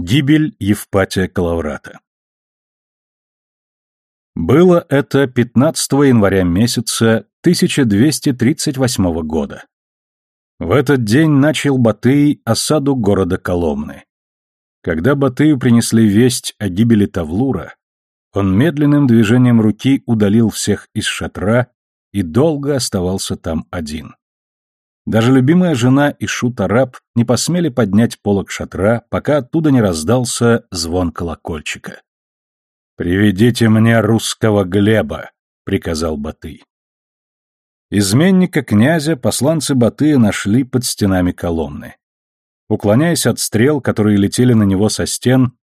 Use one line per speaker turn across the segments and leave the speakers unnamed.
Гибель Евпатия Калаврата Было это 15 января месяца 1238 года. В этот день начал Батый осаду города Коломны. Когда Батыю принесли весть о гибели Тавлура, он медленным движением руки удалил всех из шатра и долго оставался там один. Даже любимая жена и шут-араб не посмели поднять полог шатра, пока оттуда не раздался звон колокольчика. «Приведите мне русского Глеба», — приказал Батый. Изменника князя посланцы Батыя нашли под стенами Коломны. Уклоняясь от стрел, которые летели на него со стен,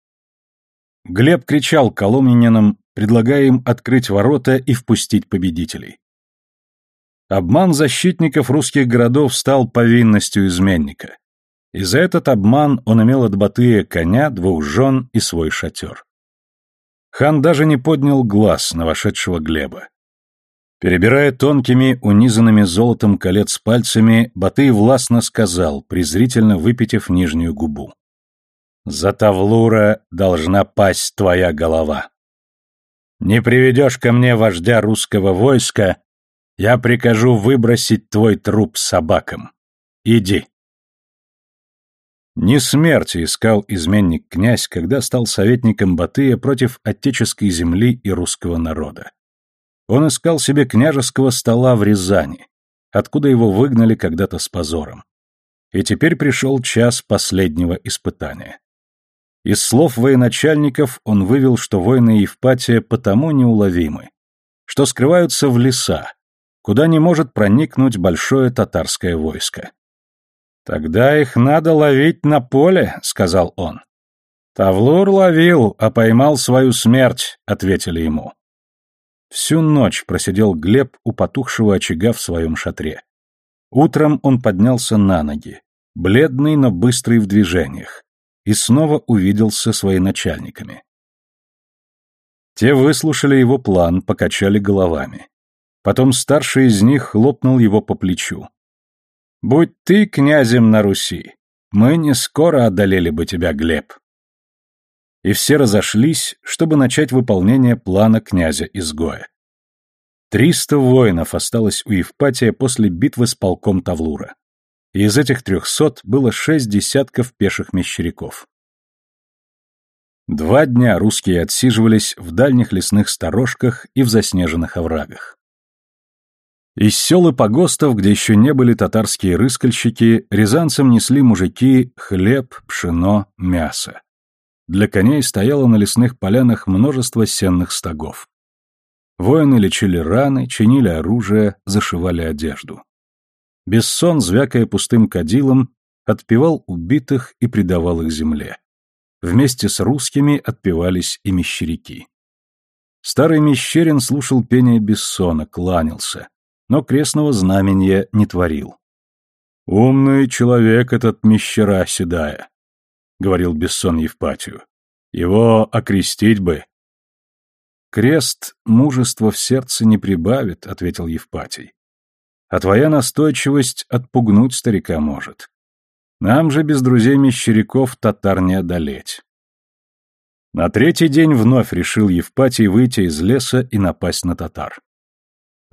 Глеб кричал коломнянам, предлагая им открыть ворота и впустить победителей. Обман защитников русских городов стал повинностью изменника. И за этот обман он имел от Батыя коня, двух жен и свой шатер. Хан даже не поднял глаз на вошедшего Глеба. Перебирая тонкими, унизанными золотом колец пальцами, Батый властно сказал, презрительно выпитив нижнюю губу. «За Тавлура должна пасть твоя голова. Не приведешь ко мне вождя русского войска, я прикажу выбросить твой труп собакам. Иди. Не смерти искал изменник князь, когда стал советником Батыя против отеческой земли и русского народа. Он искал себе княжеского стола в Рязани, откуда его выгнали когда-то с позором. И теперь пришел час последнего испытания. Из слов военачальников он вывел, что воины Евпатия потому неуловимы, что скрываются в леса, куда не может проникнуть большое татарское войско. «Тогда их надо ловить на поле», — сказал он. «Тавлур ловил, а поймал свою смерть», — ответили ему. Всю ночь просидел Глеб у потухшего очага в своем шатре. Утром он поднялся на ноги, бледный, но быстрый в движениях, и снова увиделся своими начальниками. Те выслушали его план, покачали головами. Потом старший из них хлопнул его по плечу. «Будь ты князем на Руси, мы не скоро одолели бы тебя, Глеб». И все разошлись, чтобы начать выполнение плана князя-изгоя. Триста воинов осталось у Евпатия после битвы с полком Тавлура. И из этих трехсот было шесть десятков пеших мещеряков. Два дня русские отсиживались в дальних лесных сторожках и в заснеженных оврагах. Из сел и погостов, где еще не были татарские рыскальщики, рязанцам несли мужики хлеб, пшено, мясо. Для коней стояло на лесных полянах множество сенных стогов. Воины лечили раны, чинили оружие, зашивали одежду. Бессон, звякая пустым кадилом, отпевал убитых и предавал их земле. Вместе с русскими отпевались и мещеряки. Старый мещерин слушал пение Бессона, кланялся, но крестного знамения не творил. «Умный человек этот мещера седая», — говорил Бессон Евпатию. «Его окрестить бы». «Крест мужества в сердце не прибавит», — ответил Евпатий. «А твоя настойчивость отпугнуть старика может. Нам же без друзей-мещеряков татар не одолеть». На третий день вновь решил Евпатий выйти из леса и напасть на татар.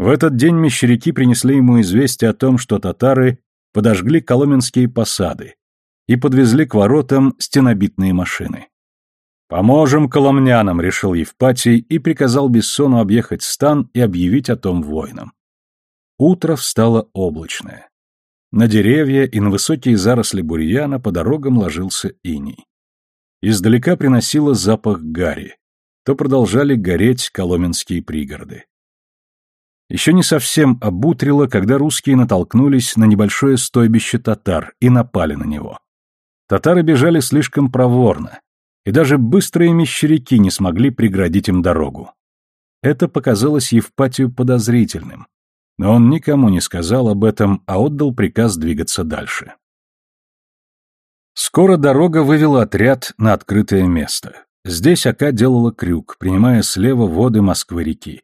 В этот день мещеряки принесли ему известие о том, что татары подожгли коломенские посады и подвезли к воротам стенобитные машины. «Поможем коломнянам», — решил Евпатий и приказал Бессону объехать стан и объявить о том воинам. Утро встало облачное. На деревья и на высокие заросли бурьяна по дорогам ложился иней. Издалека приносило запах гари. То продолжали гореть коломенские пригороды. Еще не совсем обутрило, когда русские натолкнулись на небольшое стойбище татар и напали на него. Татары бежали слишком проворно, и даже быстрые мещеряки не смогли преградить им дорогу. Это показалось Евпатию подозрительным, но он никому не сказал об этом, а отдал приказ двигаться дальше. Скоро дорога вывела отряд на открытое место. Здесь Ака делала крюк, принимая слева воды Москвы-реки.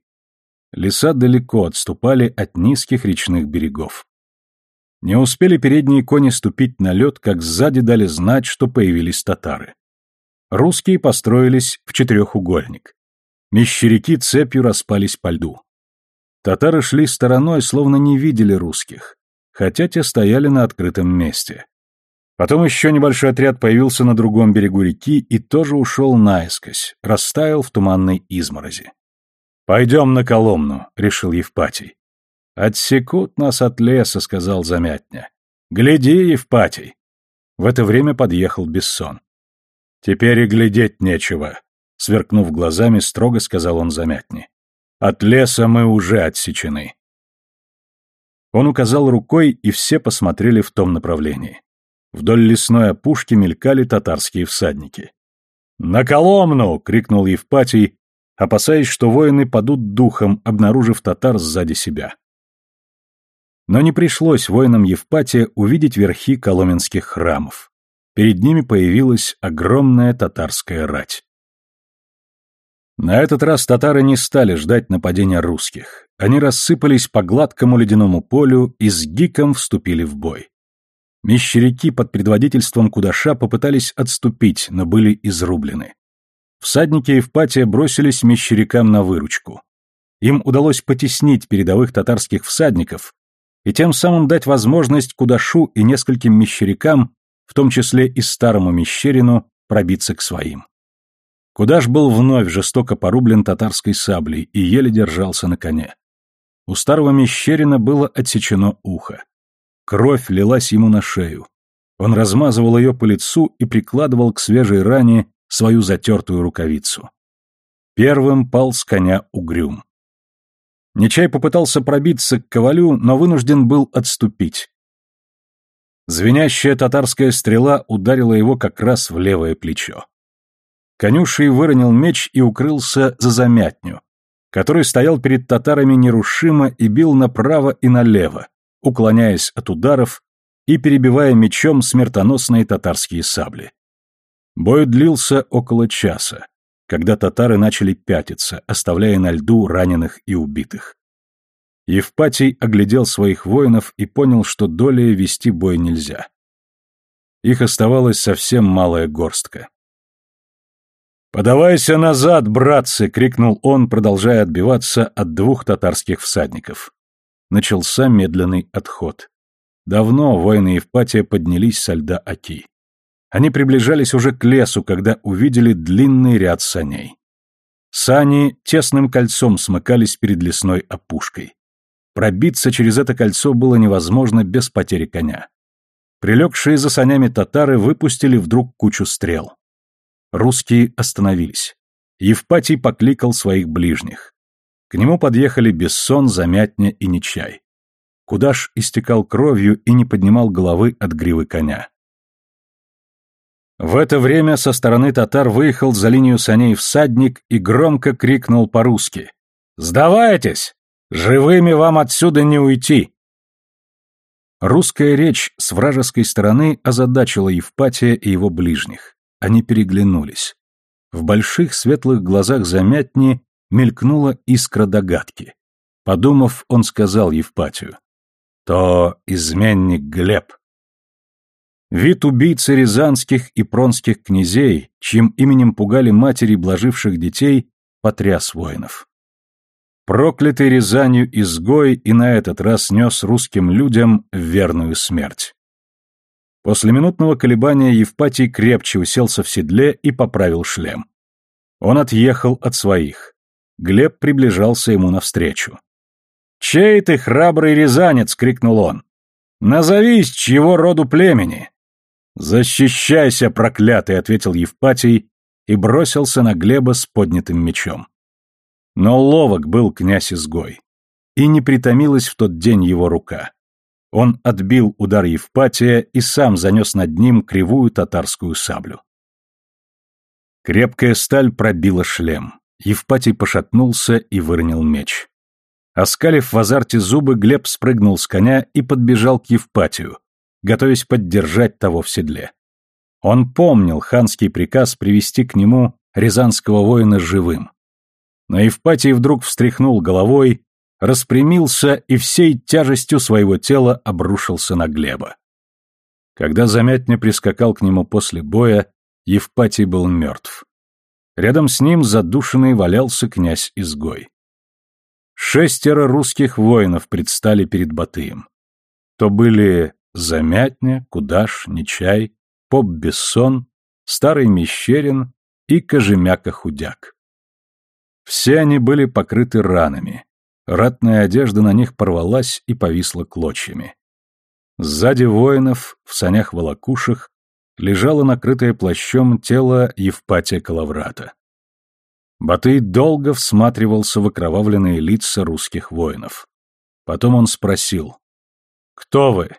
Леса далеко отступали от низких речных берегов. Не успели передние кони ступить на лед, как сзади дали знать, что появились татары. Русские построились в четырехугольник. Мещеряки цепью распались по льду. Татары шли стороной, словно не видели русских, хотя те стояли на открытом месте. Потом еще небольшой отряд появился на другом берегу реки и тоже ушел наискось, растаял в туманной изморози. «Пойдем на Коломну», — решил Евпатий. «Отсекут нас от леса», — сказал Замятня. «Гляди, Евпатий!» В это время подъехал Бессон. «Теперь и глядеть нечего», — сверкнув глазами, строго сказал он Замятни. «От леса мы уже отсечены». Он указал рукой, и все посмотрели в том направлении. Вдоль лесной опушки мелькали татарские всадники. «На Коломну!» — крикнул Евпатий, опасаясь, что воины падут духом, обнаружив татар сзади себя. Но не пришлось воинам Евпатия увидеть верхи коломенских храмов. Перед ними появилась огромная татарская рать. На этот раз татары не стали ждать нападения русских. Они рассыпались по гладкому ледяному полю и с гиком вступили в бой. Мещеряки под предводительством Кудаша попытались отступить, но были изрублены. Всадники Евпатия бросились мещерякам на выручку. Им удалось потеснить передовых татарских всадников и тем самым дать возможность Кудашу и нескольким мещерякам, в том числе и старому мещерину, пробиться к своим. Кудаш был вновь жестоко порублен татарской саблей и еле держался на коне. У старого мещерина было отсечено ухо. Кровь лилась ему на шею. Он размазывал ее по лицу и прикладывал к свежей ране свою затертую рукавицу. Первым пал с коня угрюм. Нечай попытался пробиться к ковалю, но вынужден был отступить. Звенящая татарская стрела ударила его как раз в левое плечо. Конюший выронил меч и укрылся за замятню, который стоял перед татарами нерушимо и бил направо и налево, уклоняясь от ударов и перебивая мечом смертоносные татарские сабли. Бой длился около часа когда татары начали пятиться, оставляя на льду раненых и убитых. Евпатий оглядел своих воинов и понял, что долей вести бой нельзя. Их оставалась совсем малая горстка. «Подавайся назад, братцы!» — крикнул он, продолжая отбиваться от двух татарских всадников. Начался медленный отход. Давно воины Евпатия поднялись со льда Аки. Они приближались уже к лесу, когда увидели длинный ряд саней. Сани тесным кольцом смыкались перед лесной опушкой. Пробиться через это кольцо было невозможно без потери коня. Прилегшие за санями татары выпустили вдруг кучу стрел. Русские остановились. Евпатий покликал своих ближних. К нему подъехали Бессон, Замятня и Нечай. Кудаш истекал кровью и не поднимал головы от гривы коня. В это время со стороны татар выехал за линию саней всадник и громко крикнул по-русски. «Сдавайтесь! Живыми вам отсюда не уйти!» Русская речь с вражеской стороны озадачила Евпатия и его ближних. Они переглянулись. В больших светлых глазах замятни мелькнула искра догадки. Подумав, он сказал Евпатию. «То изменник Глеб». Вид убийцы рязанских и пронских князей, чьим именем пугали матери блаживших детей, потряс воинов. Проклятый Рязанью изгой и на этот раз нес русским людям верную смерть. После минутного колебания Евпатий крепче уселся в седле и поправил шлем. Он отъехал от своих. Глеб приближался ему навстречу. «Чей ты храбрый рязанец?» — крикнул он. «Назовись, чьего роду племени!» «Защищайся, проклятый!» — ответил Евпатий и бросился на Глеба с поднятым мечом. Но ловок был князь-изгой, и не притомилась в тот день его рука. Он отбил удар Евпатия и сам занес над ним кривую татарскую саблю. Крепкая сталь пробила шлем. Евпатий пошатнулся и выронил меч. Оскалив в азарте зубы, Глеб спрыгнул с коня и подбежал к Евпатию, готовясь поддержать того в седле. Он помнил ханский приказ привести к нему рязанского воина живым. Но Евпатий вдруг встряхнул головой, распрямился и всей тяжестью своего тела обрушился на Глеба. Когда Замятня прискакал к нему после боя, Евпатий был мертв. Рядом с ним задушенный валялся князь-изгой. Шестеро русских воинов предстали перед Батыем. То были Замятня, Кудаш, Нечай, Поп Бессон, Старый Мещерин и Кожемяка-Худяк. Все они были покрыты ранами. Ратная одежда на них порвалась и повисла клочьями. Сзади воинов, в санях-волокушах, лежало накрытое плащом тело Евпатия Калаврата. Батый долго всматривался в окровавленные лица русских воинов. Потом он спросил. «Кто вы?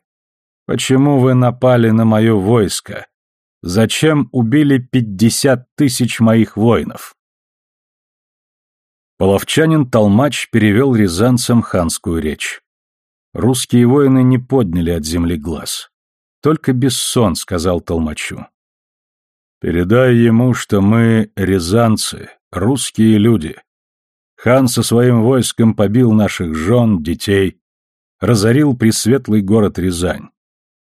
Почему вы напали на мое войско? Зачем убили пятьдесят тысяч моих воинов?» Половчанин Толмач перевел рязанцам ханскую речь. Русские воины не подняли от земли глаз. Только Бессон сказал Толмачу. «Передай ему, что мы рязанцы, русские люди. Хан со своим войском побил наших жен, детей, разорил пресветлый город Рязань.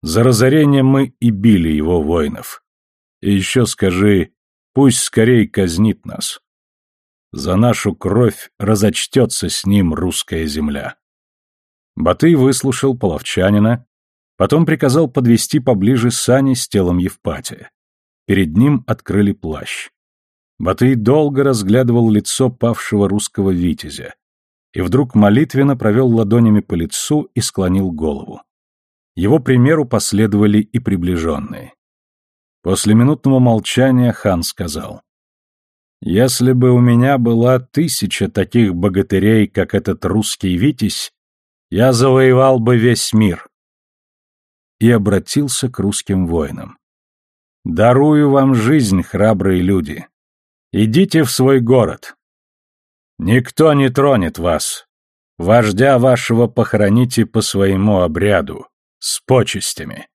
За разорение мы и били его воинов. И еще скажи, пусть скорей казнит нас. За нашу кровь разочтется с ним русская земля. Батый выслушал половчанина, потом приказал подвести поближе сани с телом Евпатия. Перед ним открыли плащ. Батый долго разглядывал лицо павшего русского витязя и вдруг молитвенно провел ладонями по лицу и склонил голову. Его примеру последовали и приближенные. После минутного молчания хан сказал — если бы у меня была тысяча таких богатырей, как этот русский Витязь, я завоевал бы весь мир. И обратился к русским воинам. Дарую вам жизнь, храбрые люди. Идите в свой город. Никто не тронет вас. Вождя вашего похороните по своему обряду, с почестями.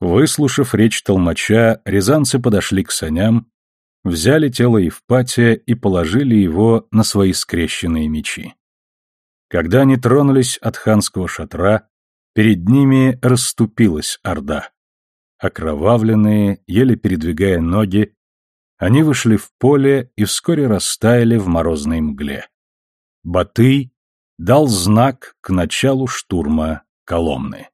Выслушав речь толмача, рязанцы подошли к саням, взяли тело Евпатия и положили его на свои скрещенные мечи. Когда они тронулись от ханского шатра, перед ними расступилась орда. Окровавленные, еле передвигая ноги, они вышли в поле и вскоре растаяли в морозной мгле. Батый дал знак к началу штурма Коломны.